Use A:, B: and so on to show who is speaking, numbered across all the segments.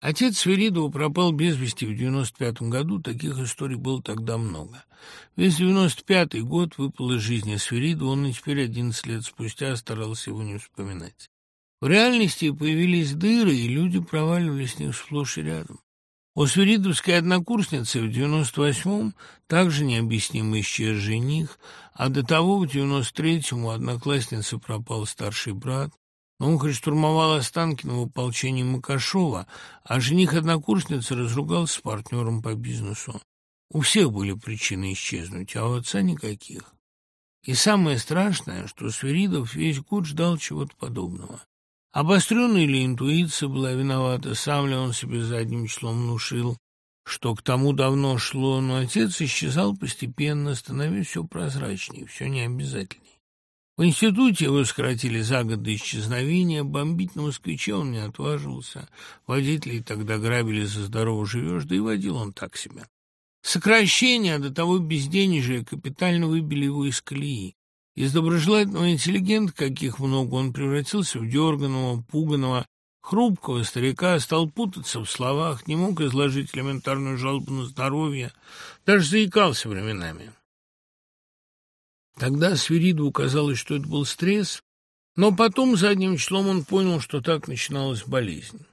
A: Отец Сверидова пропал без вести в 95-м году, таких историй было тогда много. Весь 95-й год выпал из жизни Сверидова, он и теперь 11 лет спустя старался его не вспоминать. В реальности появились дыры, и люди проваливались с них сплошь и рядом. У свиридовской однокурсницы в 98-м также необъяснимо исчез жених, а до того в 93-м у одноклассницы пропал старший брат, он хоть штурмовал Останкино в ополчении Макашова, а жених-однокурсницы разругался с партнером по бизнесу. У всех были причины исчезнуть, а у отца никаких. И самое страшное, что Свиридов весь год ждал чего-то подобного. Обостренная ли интуиция была виновата, сам ли он себе задним числом внушил, что к тому давно шло, но отец исчезал постепенно, становясь все прозрачнее, все необязательнее. В институте его сократили за год до исчезновения, бомбить на москвиче он не отваживался. Водителей тогда грабили за здорово живешь, да и водил он так себя. Сокращение, до того безденежья, капитально выбили его из колеи. Из доброжелательного интеллигента, каких много, он превратился в дерганого, пуганого, хрупкого старика, стал путаться в словах, не мог изложить элементарную жалобу на здоровье, даже заикался временами. Тогда Свиридову казалось, что это был стресс, но потом задним числом он понял, что так начиналась болезнь.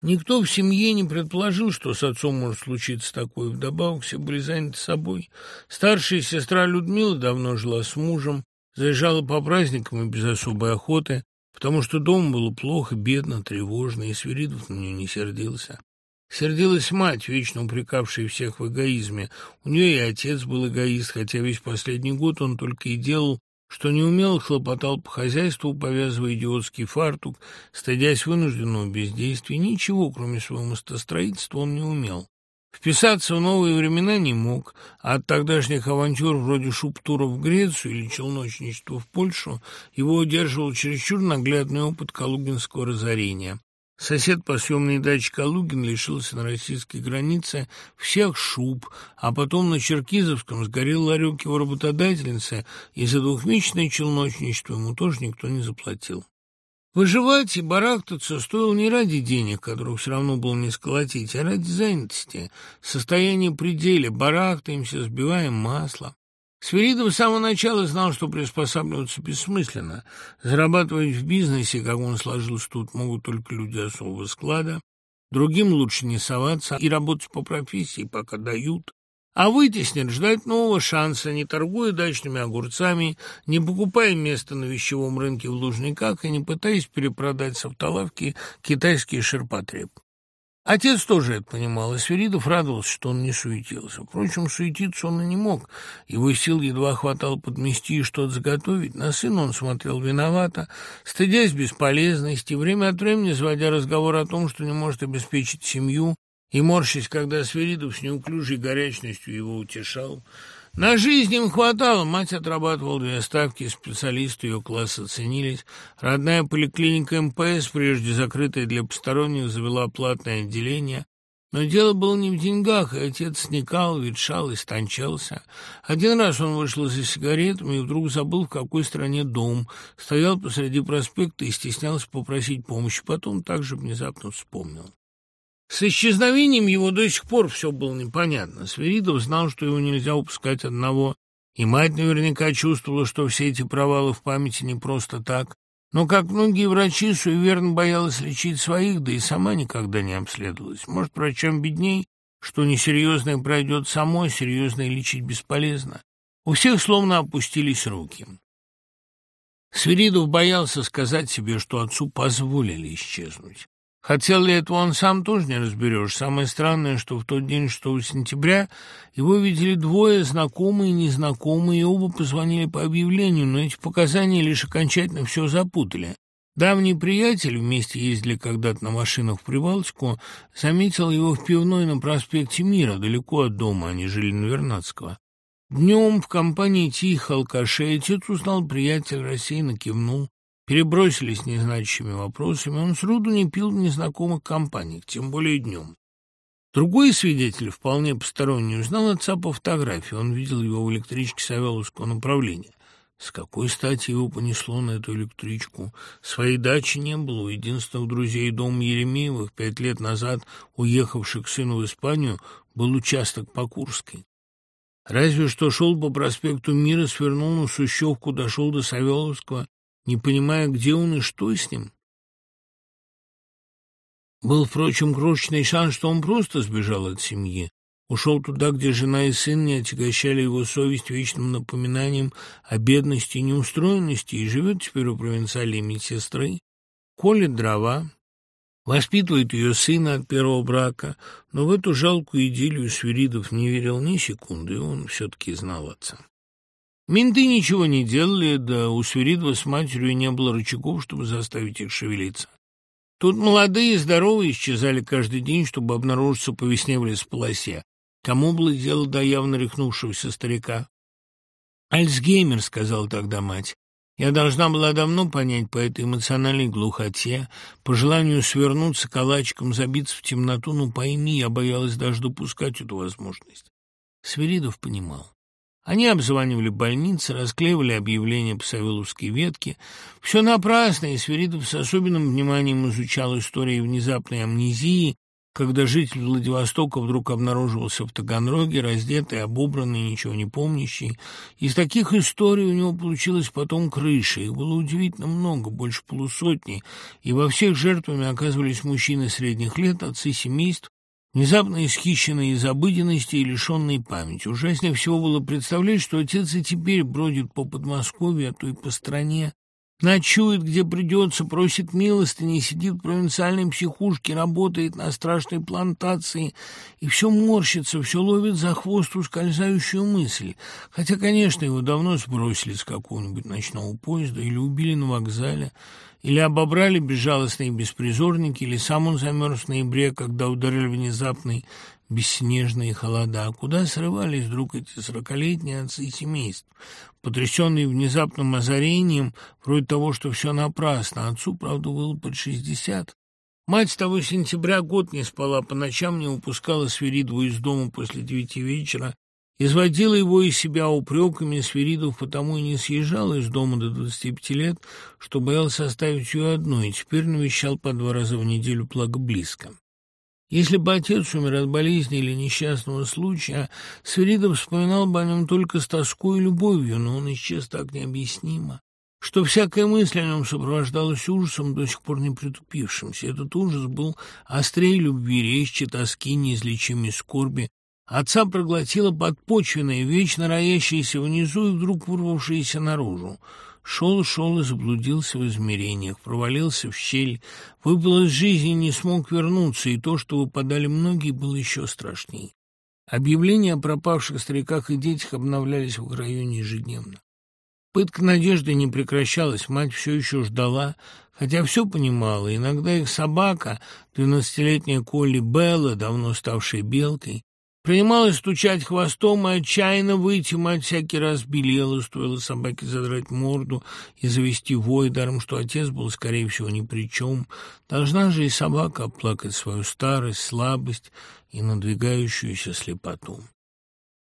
A: Никто в семье не предположил, что с отцом может случиться такое. Вдобавок все были заняты собой. Старшая сестра Людмила давно жила с мужем, заезжала по праздникам и без особой охоты, потому что дома было плохо, бедно, тревожно, и Свиридов на нее не сердился. Сердилась мать, вечно упрекавшая всех в эгоизме. У нее и отец был эгоист, хотя весь последний год он только и делал, что не умел хлопотал по хозяйству, повязывая идиотский фартук, стыдясь вынужденного бездействия. Ничего, кроме своего мостостроительства, он не умел. Вписаться в новые времена не мог, а от тогдашних авантюр вроде шуптура в Грецию или челночничества в Польшу его удерживал чересчур наглядный опыт калугинского разорения. Сосед по съемной даче Калугин лишился на российской границе всех шуб, а потом на Черкизовском сгорел ларек его работодательницы, и за двухмесячное челночничество ему тоже никто не заплатил. Выживать и барахтаться стоило не ради денег, которых все равно было не сколотить, а ради занятости, состояния пределе, барахтаемся, сбиваем масло. Свиридов с самого начала знал, что приспосабливаться бессмысленно. Зарабатывать в бизнесе, как он сложился тут, могут только люди особого склада. Другим лучше не соваться и работать по профессии, пока дают. А вытеснят, ждать нового шанса, не торгуя дачными огурцами, не покупая место на вещевом рынке в Лужниках и не пытаясь перепродать с автолавки китайский ширпотреб. Отец тоже это понимал, и Сверидов радовался, что он не суетился. Впрочем, суетиться он и не мог. Его сил едва хватало подмести и что-то заготовить. На сына он смотрел виновато, стыдясь бесполезности, время от времени заводя разговор о том, что не может обеспечить семью, и морщись, когда Сверидов с неуклюжей горячностью его утешал. На жизнь им хватало, мать отрабатывала две ставки, специалисты ее класса ценились. Родная поликлиника МПС, прежде закрытая для посторонних, завела платное отделение. Но дело было не в деньгах, и отец сникал, ветшал, истончался. Один раз он вышел за сигаретами и вдруг забыл, в какой стране дом. Стоял посреди проспекта и стеснялся попросить помощи. Потом также внезапно вспомнил. С исчезновением его до сих пор все было непонятно. Сверидов знал, что его нельзя упускать одного, и мать наверняка чувствовала, что все эти провалы в памяти не просто так. Но, как многие врачи, суеверно боялась лечить своих, да и сама никогда не обследовалась. Может, врачам бедней, что несерьезное пройдет само, серьезное лечить бесполезно. У всех словно опустились руки. Свиридов боялся сказать себе, что отцу позволили исчезнуть. Хотел ли этого он сам, тоже не разберешь. Самое странное, что в тот день 6 сентября его видели двое, знакомые и незнакомые, и оба позвонили по объявлению, но эти показания лишь окончательно все запутали. Давний приятель, вместе ездили когда-то на машинах в Прибалтику, заметил его в пивной на проспекте Мира, далеко от дома, они жили на Вернадского. Днем в компании тихо алкашей отец узнал приятель, рассеянно кивнул. Перебросились незначащими вопросами, он сроду не пил в незнакомых компаниях, тем более днем. Другой свидетель, вполне посторонний, узнал отца по фотографии. Он видел его в электричке Савеловского направления. С какой стати его понесло на эту электричку? Своей дачи не было. У единственных друзей дома Еремеевых, пять лет назад уехавших к сыну в Испанию, был участок по Курской. Разве что шел по проспекту Мира, свернул на Сущевку, дошел до Савеловского, не понимая, где он и что с ним. Был, впрочем, крошечный шанс, что он просто сбежал от семьи. Ушел туда, где жена и сын не отягощали его совесть вечным напоминанием о бедности и неустроенности, и живет теперь у провинциальной медсестры, колет дрова, воспитывает ее сына от первого брака, но в эту жалкую идиллию Свиридов не верил ни секунды, и он все-таки знал отца. Менты ничего не делали, да у Свиридова с матерью не было рычагов, чтобы заставить их шевелиться. Тут молодые и здоровые исчезали каждый день, чтобы обнаружиться по весне в лесополосе. Кому было дело до явно рехнувшегося старика? «Альцгеймер», — сказала тогда мать. Я должна была давно понять по этой эмоциональной глухоте, по желанию свернуться калачиком, забиться в темноту, но пойми, я боялась даже допускать эту возможность. Свиридов понимал. Они обзванивали больницы, расклеивали объявления по Савеловской ветке. Все напрасно, и Свиридов с особенным вниманием изучал истории внезапной амнезии, когда житель Владивостока вдруг обнаруживался в Таганроге, раздетый, обобранный, ничего не помнящий. Из таких историй у него получилась потом крыша. Их было удивительно много, больше полусотни, и во всех жертвами оказывались мужчины средних лет, отцы семейств, внезапно исхищенные из обыденности и лишенные памяти. Ужаснее всего было представлять, что отец и теперь бродит по Подмосковью, а то и по стране, Ночует, где придется, просит милостыни, сидит в провинциальной психушке, работает на страшной плантации и все морщится, все ловит за хвост ускользающую мысль. Хотя, конечно, его давно сбросили с какого-нибудь ночного поезда или убили на вокзале, или обобрали безжалостные беспризорники, или сам он замерз в ноябре, когда ударили внезапный бесснежные холода. А куда срывались вдруг эти сорокалетние отцы семейств? Потрясенные внезапным озарением, вроде того, что все напрасно. Отцу, правда, было под шестьдесят. Мать с того сентября год не спала, по ночам не упускала Свиридову из дома после девяти вечера, изводила его из себя упреками, Свиридов потому и не съезжал из дома до двадцати пяти лет, что боялся оставить ее одной, и теперь навещал по два раза в неделю, благо близко. Если бы отец умер от болезни или несчастного случая, Свиридов вспоминал бы о нем только с тоской и любовью, но он исчез так необъяснимо, что всякая мысль о нем сопровождалась ужасом, до сих пор не притупившимся. Этот ужас был острее любви, резче тоски, неизлечимой скорби. Отца проглотила подпочвенная, вечно роящаяся внизу и вдруг вырвавшаяся наружу. Шел, шел и заблудился в измерениях, провалился в щель, выпал из жизни и не смог вернуться, и то, что выпадали многие, было еще страшней. Объявления о пропавших стариках и детях обновлялись в районе ежедневно. Пытка надежды не прекращалась, мать все еще ждала, хотя все понимала. Иногда их собака, двенадцатилетняя Колли Белла, давно ставшая белкой, Принималась стучать хвостом и отчаянно выйти, мать всякий раз белела, стоило собаке задрать морду и завести вой, даром что отец был, скорее всего, ни при чем. Должна же и собака оплакать свою старость, слабость и надвигающуюся слепоту.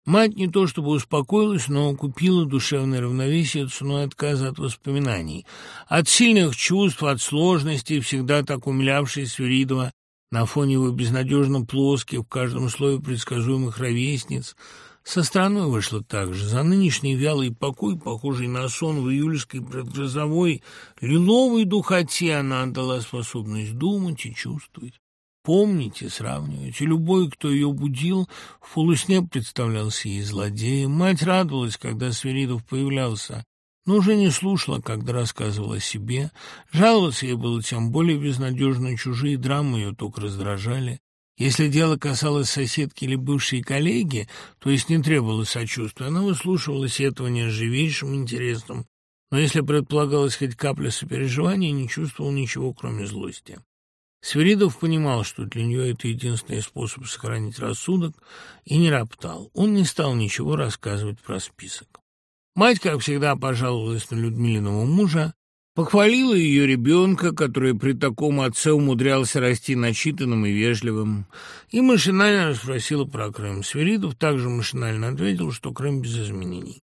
A: Мать не то чтобы успокоилась, но купила душевное равновесие ценой отказа от воспоминаний. От сильных чувств, от сложностей, всегда так умилявшей Свиридова, на фоне его безнадежно плоских, в каждом слое предсказуемых ровесниц. Со стороны вышло так же. За нынешний вялый покой, похожий на сон в июльской предгрозовой лиловой духоте, она отдала способность думать и чувствовать. Сравнивать. И любой, кто ее будил, в полусне представлялся ей злодеем. Мать радовалась, когда Свиридов появлялся но уже не слушала, когда рассказывала о себе. Жаловаться ей было тем более безнадежно, чужие драмы ее только раздражали. Если дело касалось соседки или бывшей коллеги, то есть не требовало сочувствия, она выслушивала сетование с живейшим интересом, но если предполагалось хоть капля сопереживания, не чувствовал ничего, кроме злости. Свиридов понимал, что для нее это единственный способ сохранить рассудок, и не роптал. Он не стал ничего рассказывать про список. Мать, как всегда, пожаловалась на Людмилиного мужа, похвалила ее ребенка, который при таком отце умудрялся расти начитанным и вежливым, и машинально спросила про Крым. Свиридов также машинально ответил, что Крым без изменений.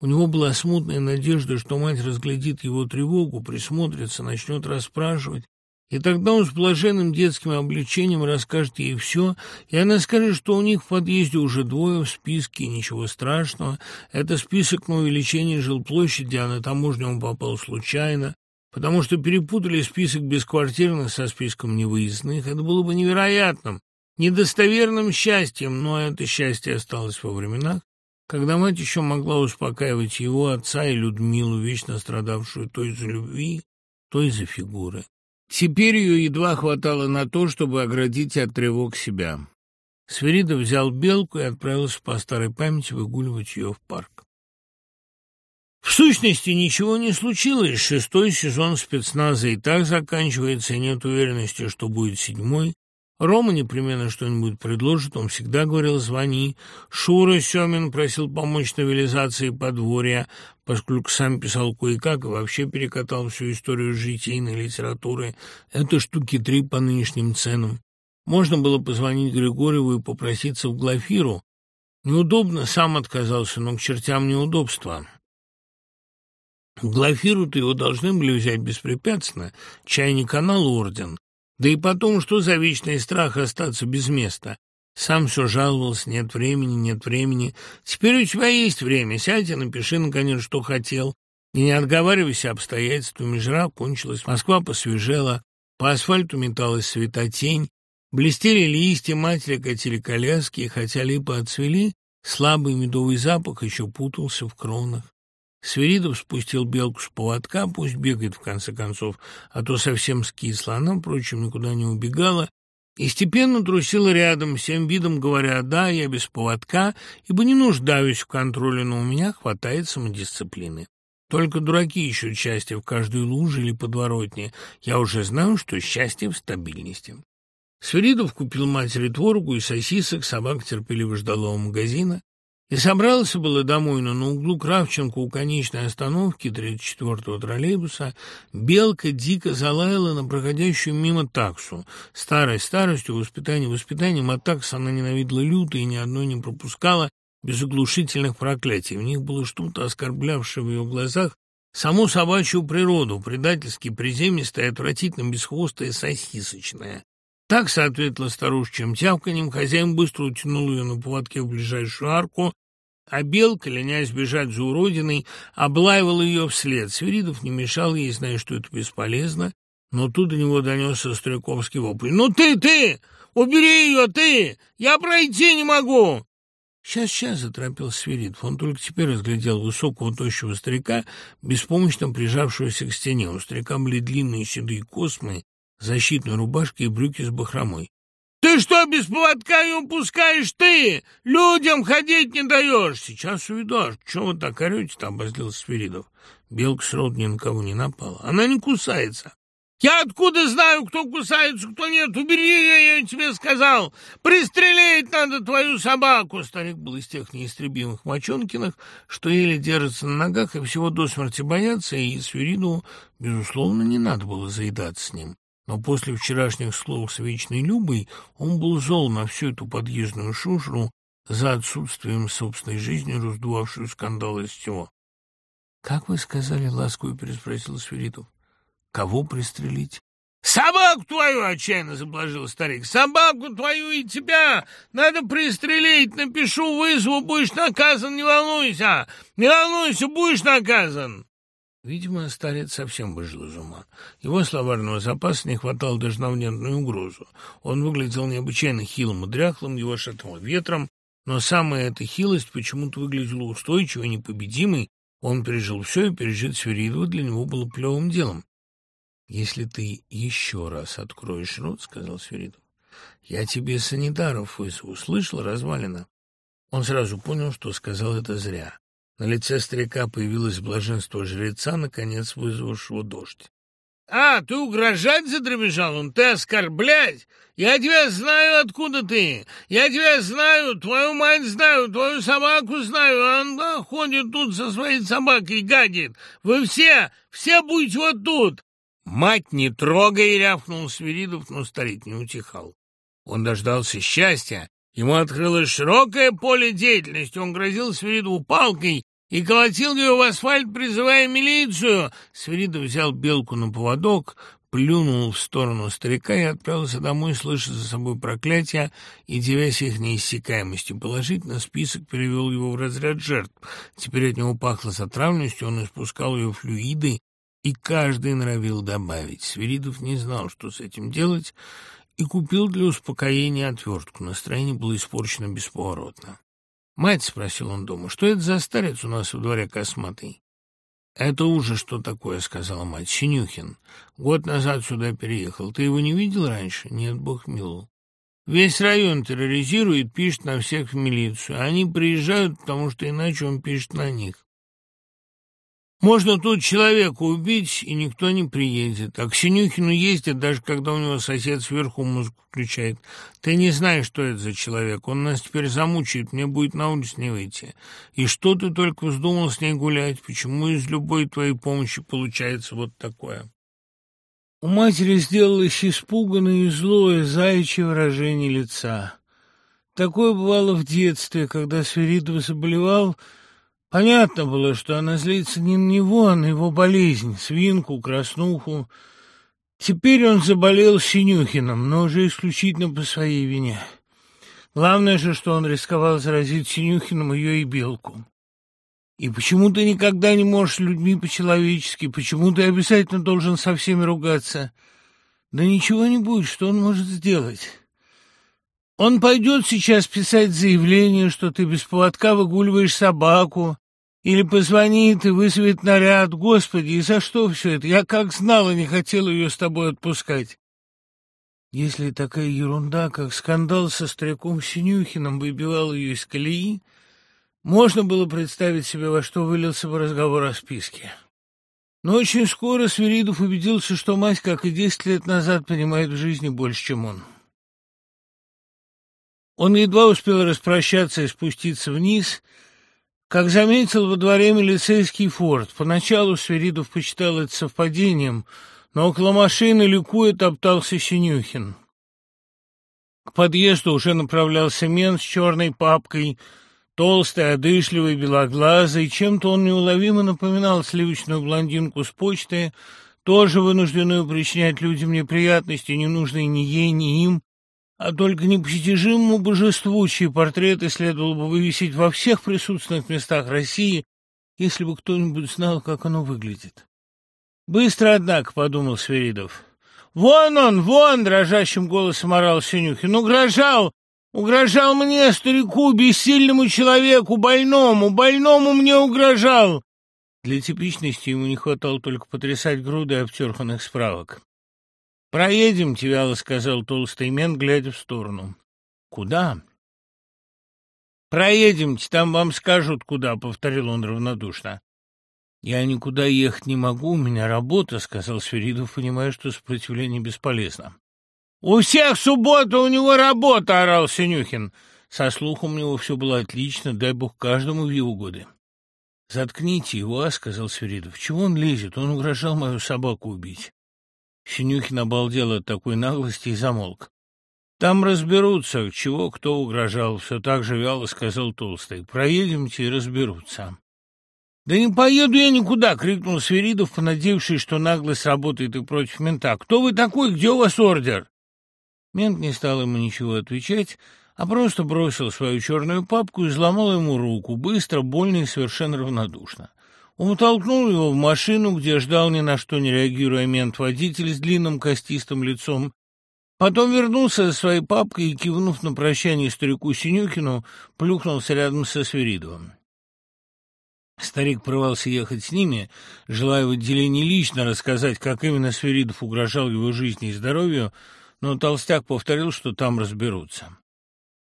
A: У него была смутная надежда, что мать разглядит его тревогу, присмотрится, начнет расспрашивать. И тогда он с блаженным детским облегчением расскажет ей все, и она скажет, что у них в подъезде уже двое в списке, ничего страшного. Это список на увеличение жилплощади, а на таможню он попал случайно, потому что перепутали список бесквартирных со списком невыездных. Это было бы невероятным, недостоверным счастьем, но это счастье осталось во временах, когда мать еще могла успокаивать его, отца и Людмилу, вечно страдавшую то из-за любви, то из-за фигуры. Теперь ее едва хватало на то, чтобы оградить от тревог себя. Сверидов взял белку и отправился по старой памяти выгуливать ее в парк. В сущности, ничего не случилось. Шестой сезон спецназа и так заканчивается, и нет уверенности, что будет седьмой. Рома непременно что-нибудь предложит, он всегда говорил «звони». Шура Семин просил помочь новелизации подворья, поскольку сам писал кое-как и вообще перекатал всю историю житийной литературы. Это штуки три по нынешним ценам. Можно было позвонить Григорьеву и попроситься в Глафиру. Неудобно, сам отказался, но к чертям неудобства. Глафиру-то его должны были взять беспрепятственно, чай не канал орден. Да и потом, что за вечный страх остаться без места? Сам все жаловался, нет времени, нет времени. Теперь у тебя есть время, сядь и напиши, наконец, что хотел. И не отговаривайся обстоятельствами, жара кончилась, Москва посвежела, по асфальту металась светотень, блестели листья, матери катили коляски, и хотя липы отцвели, слабый медовый запах еще путался в кронах. Свиридов спустил белку с поводка, пусть бегает в конце концов, а то совсем скисла. Она, впрочем, никуда не убегала и степенно трусила рядом, всем видом говоря, да, я без поводка, ибо не нуждаюсь в контроле, но у меня хватает самодисциплины. Только дураки ищут счастье в каждой луже или подворотне. Я уже знаю, что счастье в стабильности. Свиридов купил матери творогу и сосисок, собака терпеливо ждала у магазина. И собрался было домой, но на углу Кравченко у конечной остановки 34-го троллейбуса белка дико залаяла на проходящую мимо таксу. Старой старостью, воспитанием воспитанием, а такс она ненавидела люто и ни одной не пропускала без оглушительных проклятий. В них было что-то, оскорблявшее в ее глазах саму собачью природу, предательски приземистое, отвратительно бесхвостое, сосисочное. Так, соответственно, старушечьим тявканьем, хозяин быстро утянул ее на поводке в ближайшую арку, а белка, ленясь бежать за уродиной, облаивал ее вслед. Свиридов не мешал ей, зная, что это бесполезно, но тут до него донесся стариковский вопль. «Ну ты, ты! Убери ее, ты! Я пройти не могу!» «Сейчас, сейчас!» — заторопился Свиридов. Он только теперь разглядел высокого, тощего старика, беспомощно прижавшегося к стене. У старика были длинные седые космы, защитной рубашке и брюки с бахромой. «Ты что, без поводка ее пускаешь ты? Людям ходить не даешь!» «Сейчас уведу. А что вы так орете-то?» — обозлился Свиридов. Белка сроду ни на кого не напала. «Она не кусается». «Я откуда знаю, кто кусается, кто нет? Убери ее, я тебе сказал! Пристрелить надо твою собаку!» Старик был из тех неистребимых мочонкиных, что еле держатся на ногах и всего до смерти боятся, и Свиридову, безусловно, не надо было заедаться с ним. Но после вчерашних слов с Вечной Любой он был зол на всю эту подъездную шушру за отсутствием собственной жизни, раздувавшую скандал из всего. — Как вы сказали, — ласково переспросил Сверидов. — Кого пристрелить? — Собаку твою! — отчаянно заблажил старик. — Собаку твою и тебя! Надо пристрелить! Напишу, вызову, будешь наказан, не волнуйся! Не волнуйся, будешь наказан! Видимо, старец совсем выжил из ума. Его словарного запаса не хватало даже на внятную угрозу. Он выглядел необычайно хилым и дряхлым, его шатало ветром, но самая эта хилость почему-то выглядела устойчивой, непобедимой. Он пережил все, и пережить Сверидова для него было плевым делом. — Если ты еще раз откроешь рот, — сказал Сверидов, — я тебе санитаров вызову. Слышал, развалина? Он сразу понял, что сказал это зря. На лице старика появилось блаженство жреца, наконец вызвавшего дождь. «А, ты угрожать задребежал он? Ты оскорблять? Я тебя знаю, откуда ты. Я тебя знаю, твою мать знаю, твою собаку знаю. Она ходит тут со своей собакой, гадит. Вы все, все будете вот тут!» «Мать, не трогай!» — рявкнул Свиридов, но старик не утихал. Он дождался счастья. Ему открылось широкое поле деятельности. Он грозил Свиридову палкой и колотил ее в асфальт, призывая милицию. Свиридов взял белку на поводок, плюнул в сторону старика и отправился домой, слыша за собой проклятия и девясь их неиссякаемостью. Положительно список перевел его в разряд жертв. Теперь от него пахло затравленностью, он испускал ее флюиды, и каждый норовил добавить. Свиридов не знал, что с этим делать, и купил для успокоения отвертку. Настроение было испорчено бесповоротно. «Мать», — спросил он дома, — «что это за старец у нас во дворе косматый?» «Это уже что такое», — сказала мать. «Синюхин. Год назад сюда переехал. Ты его не видел раньше?» «Нет, бог милу». «Весь район терроризирует, пишет на всех в милицию. Они приезжают, потому что иначе он пишет на них. Можно тут человека убить, и никто не приедет. А к Синюхину ездят, даже когда у него сосед сверху музыку включает. Ты не знаешь, что это за человек. Он нас теперь замучает, мне будет на улицу не выйти. И что ты только вздумал с ней гулять? Почему из любой твоей помощи получается вот такое?» У матери сделалось испуганное и злое заячье выражение лица. Такое бывало в детстве, когда Свиридов заболевал Понятно было, что она злится не на него, а на его болезнь, свинку, краснуху. Теперь он заболел Синюхиным, но уже исключительно по своей вине. Главное же, что он рисковал заразить Синюхиным ее и Белку. И почему ты никогда не можешь людьми по-человечески? Почему ты обязательно должен со всеми ругаться? Да ничего не будет, что он может сделать? Он пойдет сейчас писать заявление, что ты без поводка выгуливаешь собаку, или позвонит и вызовет наряд. Господи, и за что все это? Я как знала, не хотела ее с тобой отпускать. Если такая ерунда, как скандал со стариком Синюхиным, выбивал ее из колеи, можно было представить себе, во что вылился бы разговор о списке. Но очень скоро Свиридов убедился, что мать, как и десять лет назад, понимает в жизни больше, чем он. Он едва успел распрощаться и спуститься вниз, как заметил во дворе милицейский форт. Поначалу Свиридов почитал это совпадением, но около машины ликуя топтался Синюхин. К подъезду уже направлялся мент с черной папкой, толстый, одышливый, белоглазый. Чем-то он неуловимо напоминал сливочную блондинку с почты, тоже вынужденную причинять людям неприятности, не нужные ни ей, ни им, а только непостижимому божеству, чьи портреты следовало бы вывесить во всех присутственных местах России, если бы кто-нибудь знал, как оно выглядит. «Быстро, однако», — подумал Сверидов. «Вон он, вон!» — дрожащим голосом орал Синюхин. «Угрожал! Угрожал мне, старику, бессильному человеку, больному! Больному мне угрожал!» Для типичности ему не хватало только потрясать груды обтерханных справок. «Проедемте», — вяло сказал толстый мент, глядя в сторону. «Куда?» «Проедемте, там вам скажут, куда», — повторил он равнодушно. «Я никуда ехать не могу, у меня работа», — сказал Сверидов, понимая, что сопротивление бесполезно. «У всех суббота, у него работа!» — орал Синюхин. Со слухом у него все было отлично, дай бог каждому в его годы. «Заткните его, а», — сказал Сверидов. «Чего он лезет? Он угрожал мою собаку убить». Синюхин обалдел от такой наглости и замолк. «Там разберутся, чего кто угрожал», — все так же вяло сказал Толстый. «Проедемте и разберутся». «Да не поеду я никуда!» — крикнул Сверидов, понадеявшись, что наглость работает и против мента. «Кто вы такой? Где у вас ордер?» Мент не стал ему ничего отвечать, а просто бросил свою черную папку и взломал ему руку, быстро, больно и совершенно равнодушно. Он толкнул его в машину, где ждал ни на что не реагируя мент-водитель с длинным костистым лицом. Потом вернулся за своей папкой и, кивнув на прощание старику Синюкину, плюхнулся рядом со Сверидовым. Старик порвался ехать с ними, желая в отделении лично рассказать, как именно Сверидов угрожал его жизни и здоровью, но толстяк повторил, что там разберутся.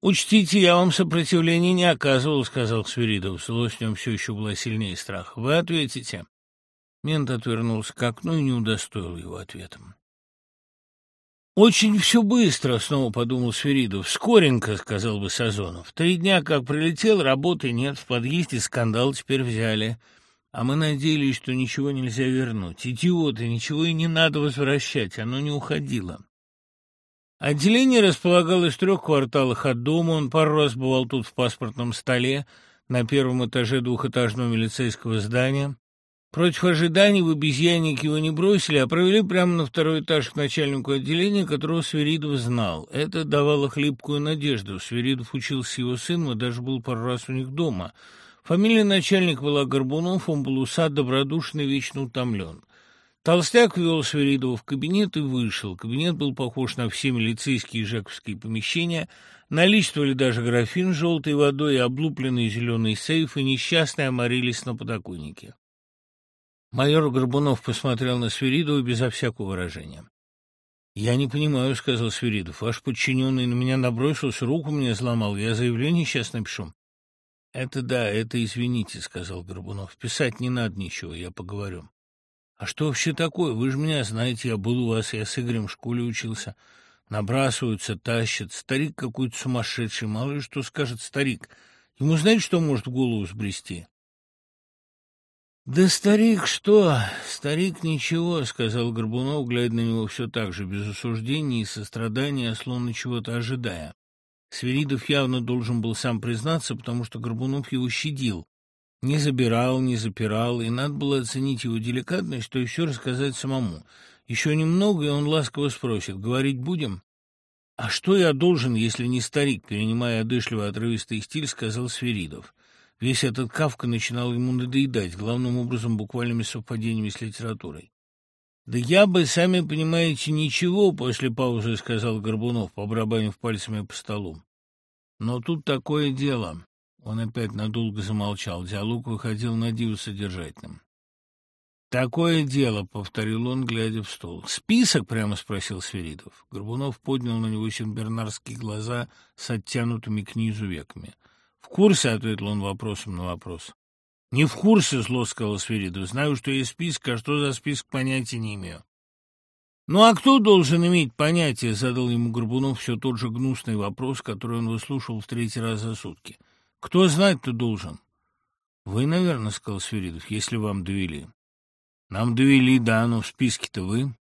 A: «Учтите, я вам сопротивления не оказывал», — сказал Свиридов. Злость в нем все еще была сильнее страха. «Вы ответите». Мент отвернулся к окну и не удостоил его ответом. «Очень все быстро», — снова подумал Свиридов. «Скоренько», — сказал бы Сазонов. «Три дня как прилетел, работы нет, в подъезде скандал теперь взяли. А мы надеялись, что ничего нельзя вернуть. Идиоты, ничего и не надо возвращать, оно не уходило». Отделение располагалось в трех кварталах от дома, он пару раз бывал тут в паспортном столе, на первом этаже двухэтажного милицейского здания. Против ожиданий в обезьянник его не бросили, а провели прямо на второй этаж к начальнику отделения, которого Сверидов знал. Это давало хлипкую надежду. Сверидов учился его сын, и даже был пару раз у них дома. Фамилия начальника была Горбунов, он был усад, добродушный, вечно утомлен. Толстяк вел Сверидова в кабинет и вышел. Кабинет был похож на все милицейские и жаковские помещения. Наличествовали даже графин с желтой водой облупленный зеленый сейф, и несчастные оморились на подоконнике. Майор Горбунов посмотрел на Свиридова безо всякого выражения. «Я не понимаю», — сказал Свиридов. «Ваш подчиненный на меня набросился, руку мне сломал. Я заявление сейчас напишу». «Это да, это извините», — сказал Горбунов. «Писать не надо ничего, я поговорю». «А что вообще такое? Вы же меня знаете, я был у вас, я с Игорем в школе учился. Набрасываются, тащат. Старик какой-то сумасшедший, мало ли что скажет старик. Ему знаете, что может голову сбрести?» «Да старик что? Старик ничего», — сказал Горбунов, глядя на него все так же, без осуждения и сострадания, словно чего-то ожидая. Сверидов явно должен был сам признаться, потому что Горбунов его щадил. Не забирал, не запирал, и надо было оценить его деликатность, то все рассказать самому. Еще немного, и он ласково спросит, «Говорить будем?» «А что я должен, если не старик?» Перенимая одышливо отрывистый стиль, сказал Сверидов. Весь этот Кавка начинал ему надоедать, главным образом буквальными совпадениями с литературой. «Да я бы, сами понимаете, ничего», — после паузы сказал Горбунов, побрабанив пальцами по столу. «Но тут такое дело». Он опять надолго замолчал. Диалог выходил на диво содержательным. «Такое дело», — повторил он, глядя в стол. «Список?» — прямо спросил Сверидов. Горбунов поднял на него синбернарские глаза с оттянутыми к низу веками. «В курсе», — ответил он вопросом на вопрос. «Не в курсе», — зло сказал Сверидов. «Знаю, что есть список, а что за список, понятия не имею». «Ну а кто должен иметь понятие?» — задал ему Горбунов все тот же гнусный вопрос, который он выслушал в третий раз за сутки. «Кто знать-то должен?» «Вы, наверное», — сказал Сверидов, — «если вам довели». «Нам довели, да, но в списке-то вы».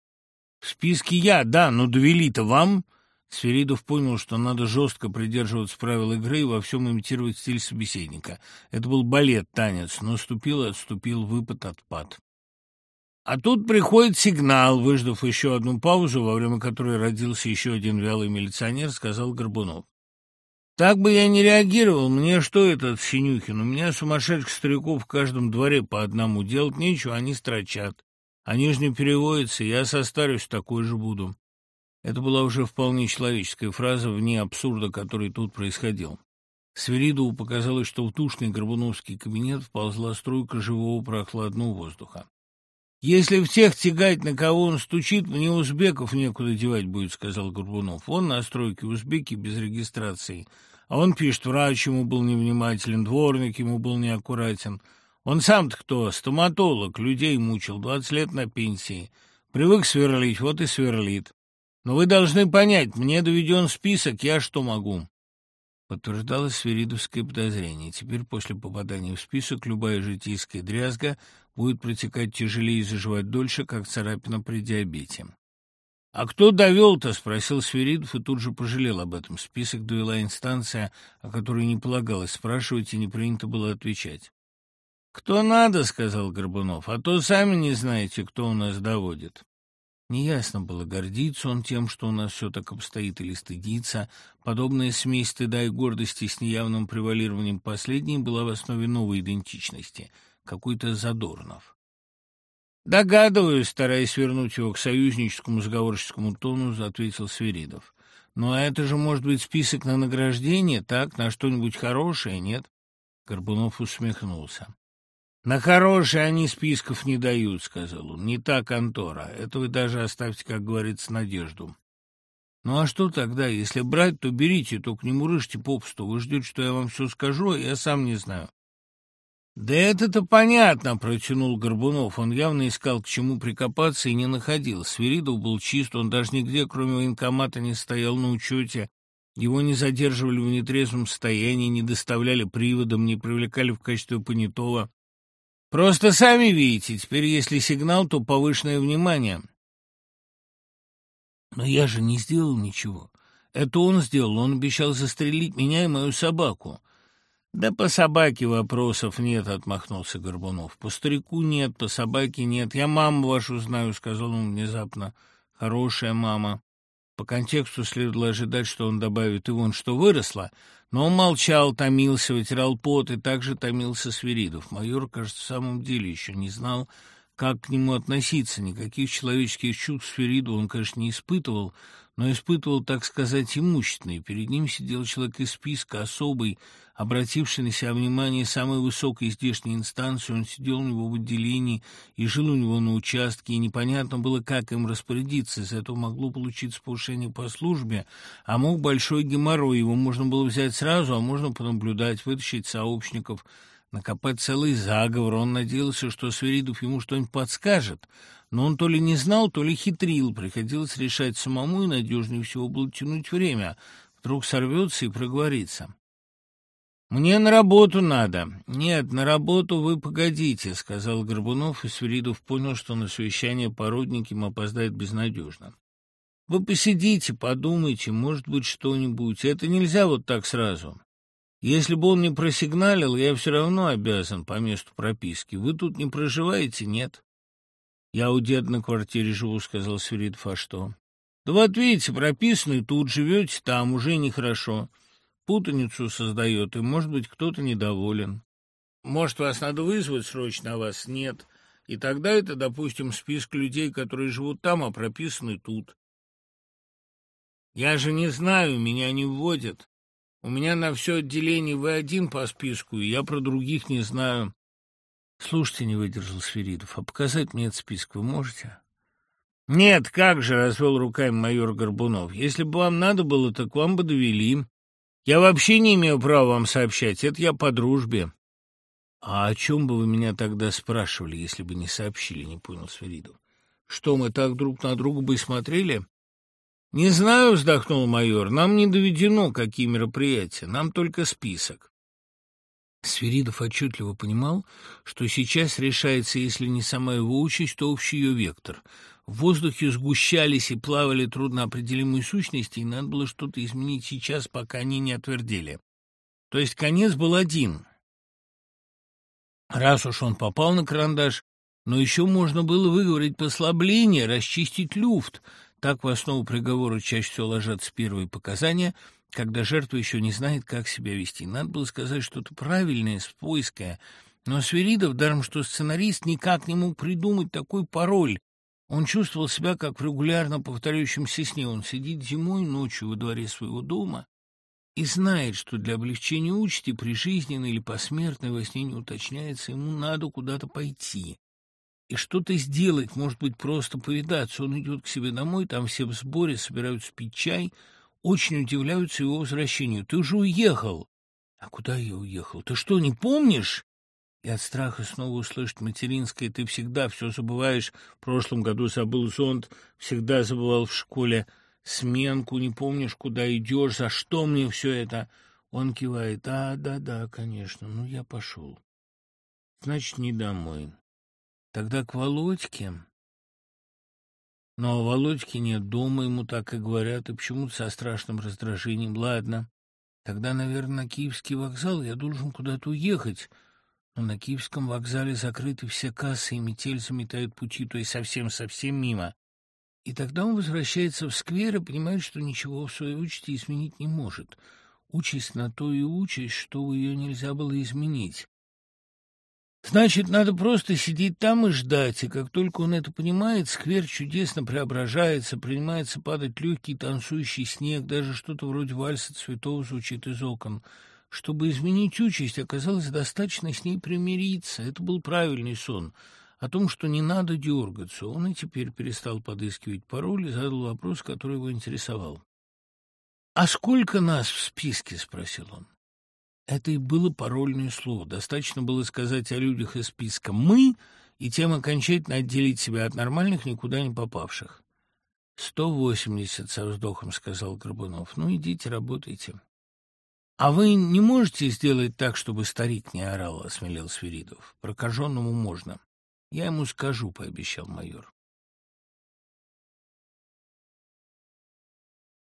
A: «В списке я, да, но довели-то вам?» Сферидов понял, что надо жестко придерживаться правил игры и во всем имитировать стиль собеседника. Это был балет, танец, но ступил и отступил, выпад, отпад. А тут приходит сигнал, выждав еще одну паузу, во время которой родился еще один вялый милиционер, сказал Горбунов. «Так бы я не реагировал. Мне что этот Синюхин? У меня сумасшедших стариков в каждом дворе по одному. Делать нечего, они строчат. Они же не переводятся, я состарюсь, такой же буду». Это была уже вполне человеческая фраза вне абсурда, который тут происходил. Сверидову показалось, что в тушный горбуновский кабинет вползла струйка живого прохладного воздуха. «Если в тех тягать, на кого он стучит, мне узбеков некуда девать будет», — сказал Горбунов. «Он на стройке узбеки без регистрации. А он пишет, врач ему был невнимателен, дворник ему был неаккуратен. Он сам-то кто? Стоматолог, людей мучил, двадцать лет на пенсии. Привык сверлить, вот и сверлит. Но вы должны понять, мне доведен список, я что могу?» Подтверждалось свиридовское подозрение. Теперь, после попадания в список, любая житейская дрязга будет протекать тяжелее и заживать дольше, как царапина при диабете. «А кто довел-то?» — спросил Свиридов и тут же пожалел об этом. Список довела инстанция, о которой не полагалось спрашивать и не принято было отвечать. «Кто надо?» — сказал Горбунов. «А то сами не знаете, кто у нас доводит». Неясно было, гордиться он тем, что у нас все так обстоит, или стыдиться. Подобная смесь стыда и гордости с неявным превалированием последней была в основе новой идентичности, какой-то Задорнов. «Догадываюсь», стараясь вернуть его к союзническому заговорческому тону, ответил Свиридов. «Ну, а это же может быть список на награждение, так, на что-нибудь хорошее, нет?» Горбунов усмехнулся. «На хорошие они списков не дают», — сказал он. «Не та контора. Это вы даже оставьте, как говорится, надежду». «Ну а что тогда? Если брать, то берите, только не мурыжьте попусту. Вы ждете, что я вам все скажу, а я сам не знаю». «Да это-то понятно», — протянул Горбунов. Он явно искал, к чему прикопаться, и не находил. Свиридов был чист, он даже нигде, кроме военкомата, не стоял на учете. Его не задерживали в нетрезвом состоянии, не доставляли приводом, не привлекали в качестве понятого. Просто сами видите, теперь если сигнал, то повышенное внимание. Но я же не сделал ничего. Это он сделал, он обещал застрелить меня и мою собаку. «Да по собаке вопросов нет», — отмахнулся Горбунов. «По старику нет, по собаке нет. Я маму вашу знаю», — сказал он внезапно. «Хорошая мама». По контексту следовало ожидать, что он добавит «и вон что выросла», но он молчал, томился, вытирал пот и также томился Свиридов. Майор, кажется, в самом деле еще не знал, как к нему относиться. Никаких человеческих чувств Свириду он, конечно, не испытывал, но испытывал, так сказать, имущественные. Перед ним сидел человек из списка, особый, обративший на себя внимание самой высокой здешней инстанции. Он сидел у него в отделении и жил у него на участке, и непонятно было, как им распорядиться. Из этого могло получиться повышение по службе, а мог большой геморрой. Его можно было взять сразу, а можно понаблюдать, вытащить сообщников – накопать целый заговор. Он надеялся, что Свиридов ему что-нибудь подскажет, но он то ли не знал, то ли хитрил. Приходилось решать самому, и надежнее всего было тянуть время. Вдруг сорвется и проговорится. «Мне на работу надо». «Нет, на работу вы погодите», — сказал Горбунов, и Свиридов понял, что на совещание по родникам опоздает безнадежно. «Вы посидите, подумайте, может быть, что-нибудь. Это нельзя вот так сразу. Если бы он не просигналил, я все равно обязан по месту прописки. Вы тут не проживаете, нет? Я у деда на квартире живу, сказал Свиридов, а что? Да вот видите, прописанный тут, живете там, уже нехорошо. Путаницу создает, и, может быть, кто-то недоволен. Может, вас надо вызвать срочно, а вас нет. И тогда это, допустим, список людей, которые живут там, а прописаны тут. Я же не знаю, меня не вводят. У меня на все отделение вы один по списку, и я про других не знаю. Слушайте, не выдержал Сверидов, а показать мне этот список вы можете? Нет, как же, развел руками майор Горбунов. Если бы вам надо было, так вам бы довели. Я вообще не имею права вам сообщать, это я по дружбе. А о чем бы вы меня тогда спрашивали, если бы не сообщили, не понял Сверидов. Что, мы так друг на друга бы и смотрели? «Не знаю», — вздохнул майор, — «нам не доведено, какие мероприятия, нам только список». Сверидов отчетливо понимал, что сейчас решается, если не сама его участь, то общий ее вектор. В воздухе сгущались и плавали трудноопределимые сущности, и надо было что-то изменить сейчас, пока они не отвердели. То есть конец был один. Раз уж он попал на карандаш, но еще можно было выговорить послабление, расчистить люфт, так в основу приговора чаще всего ложатся первые показания, когда жертва еще не знает, как себя вести. Надо было сказать что-то правильное, спойское. Но Сверидов, даром что сценарист, никак не мог придумать такой пароль. Он чувствовал себя, как в регулярно повторяющемся сне. Он сидит зимой ночью во дворе своего дома и знает, что для облегчения участи прижизненной или посмертной во сне не уточняется, ему надо куда-то пойти и что-то сделать, может быть, просто повидаться. Он идет к себе домой, там все в сборе, собираются пить чай, очень удивляются его возвращению. «Ты же уехал!» «А куда я уехал? Ты что, не помнишь?» И от страха снова услышать материнское «ты всегда все забываешь». В прошлом году забыл зонт, всегда забывал в школе сменку, не помнишь, куда идешь, за что мне все это?» Он кивает «А, да-да, конечно, ну я пошел». «Значит, не домой». Тогда к Володьке. Но Володьки нет дома, ему так и говорят, и почему-то со страшным раздражением. Ладно, тогда, наверное, на Киевский вокзал я должен куда-то уехать. Но на Киевском вокзале закрыты все кассы, и метель заметает пути, то есть совсем-совсем мимо. И тогда он возвращается в сквер и понимает, что ничего в своей участи изменить не может. Участь на то и участь, что ее нельзя было изменить. Значит, надо просто сидеть там и ждать, и как только он это понимает, сквер чудесно преображается, принимается падать легкий танцующий снег, даже что-то вроде вальса цветов звучит из окон. Чтобы изменить участь, оказалось достаточно с ней примириться. Это был правильный сон о том, что не надо дергаться. Он и теперь перестал подыскивать пароль и задал вопрос, который его интересовал. «А сколько нас в списке?» — спросил он. Это и было парольное слово. Достаточно было сказать о людях из списка «мы», и тем окончательно отделить себя от нормальных, никуда не попавших. «Сто восемьдесят», — со вздохом сказал Горбунов. «Ну, идите, работайте». «А вы не можете сделать так, чтобы старик не орал?» — осмелел Свиридов. «Прокаженному можно». «Я ему скажу», — пообещал майор.